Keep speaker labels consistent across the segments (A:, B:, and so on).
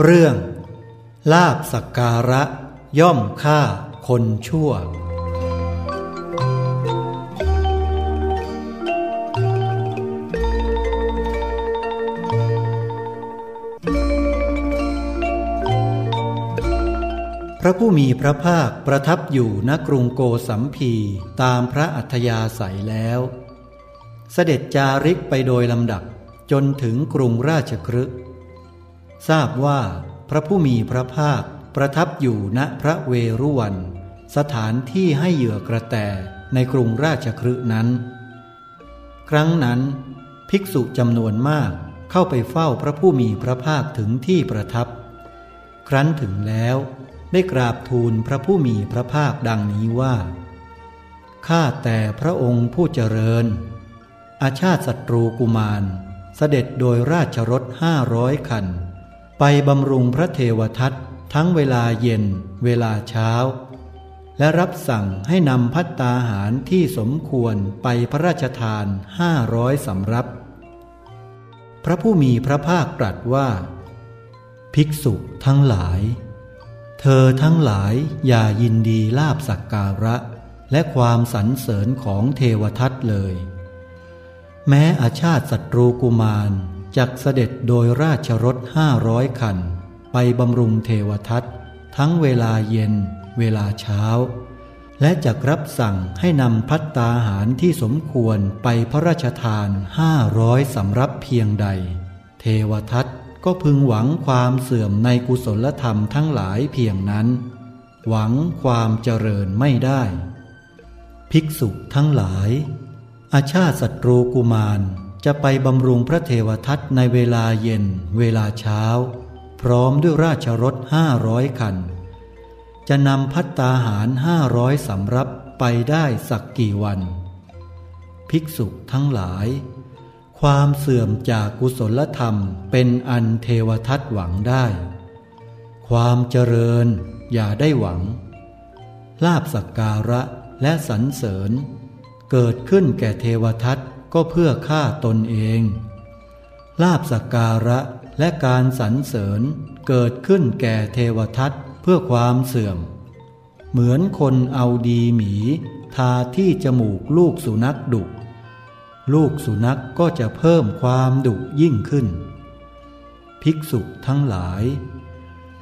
A: เรื่องลาบสักการะย่อมฆ่าคนชั่ว พระผู้มีพระภาคประทับอยู่ณกรุงโกสัมพีตามพระอัธยาศัยแล้ว เสด็จจาริกไปโดยลำดับจนถึงกรุงราชครึ ทราบว่าพระผู้มีพระภาคประทับอยู่ณพระเวรุวัน สถานที่ให้เหยื่อกระแตในกรุงราชครึนั้น ครั้งนั้น ภิกษุจำนวนมากเข้าไปเฝ้าพระผู้มีพระภาคถึงที่ประทับ ครั้นถึงแล้วได้กราบทูลพระผู้มีพระภาคดังนี้ว่า ข้าแต่พระองค์ผู้เจริญ อาชาติศัตรูกุมาร เสด็จโดยราชรถห้าร้อยคัน ไปบำรุงพระเทวทัตทั้งเวลาเย็นเวลาเช้า และรับสั่งให้นำพัตตาหารที่สมควรไปพระราชทานห้าร้อยสำรับ พระผู้มีพระภาคตรัสว่า ภิกษุทั้งหลาย เธอทั้งหลายอย่ายินดีลาบสักการะ และความสรรเสริญของเทวทัตเลย แม้อาชาติศัตรูกุมาร จักเสด็จโดยราชรถห้าร้อยคัน ไปบำรุงเทวทัตทั้งเวลาเย็น เวลาเช้า และจักรับสั่งให้นำพัตตาหารที่สมควรไปพระราชทานห้าร้อยสำรับเพียงใด เทวทัตก็พึงหวังความเสื่อมในกุศลธรรมทั้งหลายเพียงนั้น หวังความเจริญไม่ได้ ภิกษุทั้งหลาย อาชาติศัตรูกุมาร จะไปบำรุงพระเทวทัตในเวลาเย็น เวลาเช้า พร้อมด้วยราชรถห้าร้อยคัน จะนำพัตตาหารห้าร้อยสำรับไปได้สักกี่วัน ภิกษุทั้งหลาย ความเสื่อมจากกุศลธรรมเป็นอันเทวทัตหวังได้ ความเจริญอย่าได้หวัง ลาบสักการะและสรรเสริญ เกิดขึ้นแก่เทวทัต ก็เพื่อฆ่าตนเอง ลาบสักการะและการสรรเสริญเกิดขึ้นแก่เทวทัตเพื่อความเสื่อม เหมือนคนเอาดีหมี ทาที่จมูกลูกสุนัขดุ ลูกสุนัขกก็จะเพิ่มความดุยิ่งขึ้น ภิกษุทั้งหลาย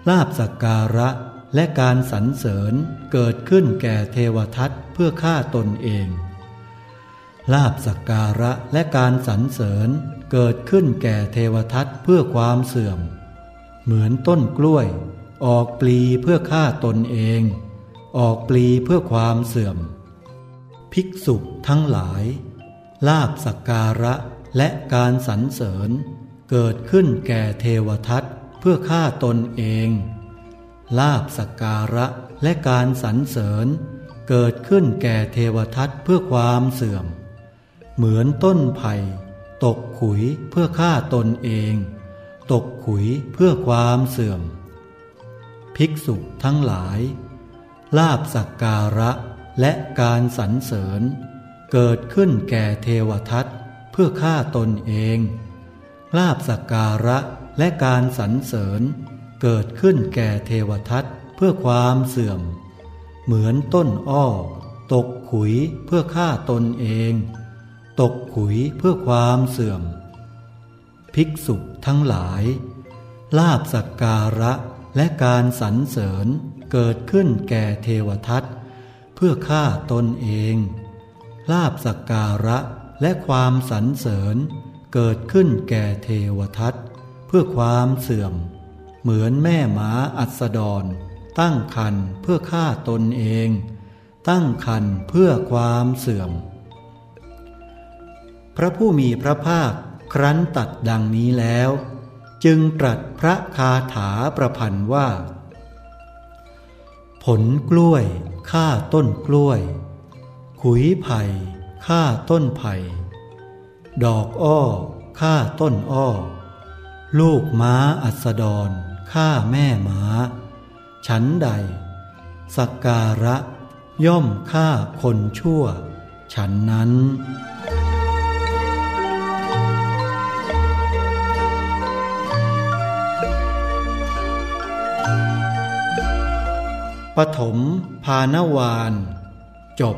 A: ลาบสักการะและการสรรเสริญเกิดขึ้นแก่เทวทัตเพื่อฆ่าตนเอง ลาบสักการะและการสรรเสริญเกิดขึ้นแก่เทวทัตเพื่อความเสื่อม เหมือนต้นกล้วย ออกปลีเพื่อฆ่าตนเอง ออกปลีเพื่อความเสื่อม ภิกษุทั้งหลาย ลาบสักการะและการสรรเสริญ เกิดขึ้นแก่เทวทัตเพื่อฆ่าตนเอง ลาบสักการะและการสรรเสริญ เกิดขึ้นแก่เทวทัตเพื่อความเสื่อม เหมือนต้นไผ่ตกขุยเพื่อฆ่าตนเอง ตกขุยเพื่อความเสื่อม ภิกษุทั้งหลาย ลาบสักการะและการสรรเสริญ เกิดขึ้นแก่เทวทัตเพื่อฆ่าตนเอง ลาบสักการะและการสรรเสริญ เกิดขึ้นแก่เทวทัตเพื่อความเสื่อม เหมือนต้นอ้อ ตกขุยเพื่อฆ่าตนเอง ตกขุยเพื่อความเสื่อม ภิกษุทั้งหลาย ลาบสักการะและการสรรเสริญเกิดขึ้นแก่เทวทัตเพื่อฆ่าตนเอง ลาบสักการะและความสรรเสริญเกิดขึ้นแก่เทวทัตเพื่อความเสื่อม เหมือนแม่หมาอัสดร ตั้งคันเพื่อฆ่าตนเอง ตั้งคันเพื่อความเสื่อม พระผู้มีพระภาคครั้นตัดดังนี้แล้ว จึงตรัสพระคาถาประพันธ์ว่า ผลกล้วยฆ่าต้นกล้วย ขุยไผ่ฆ่าต้นไผ่ ดอกอ้อฆ่าต้นอ้อ ลูกม้าอัสดรฆ่าแม่ม้า ฉันใด สักการะย่อมฆ่าคนชั่ว ฉันนั้น ปฐมพานวาน จบ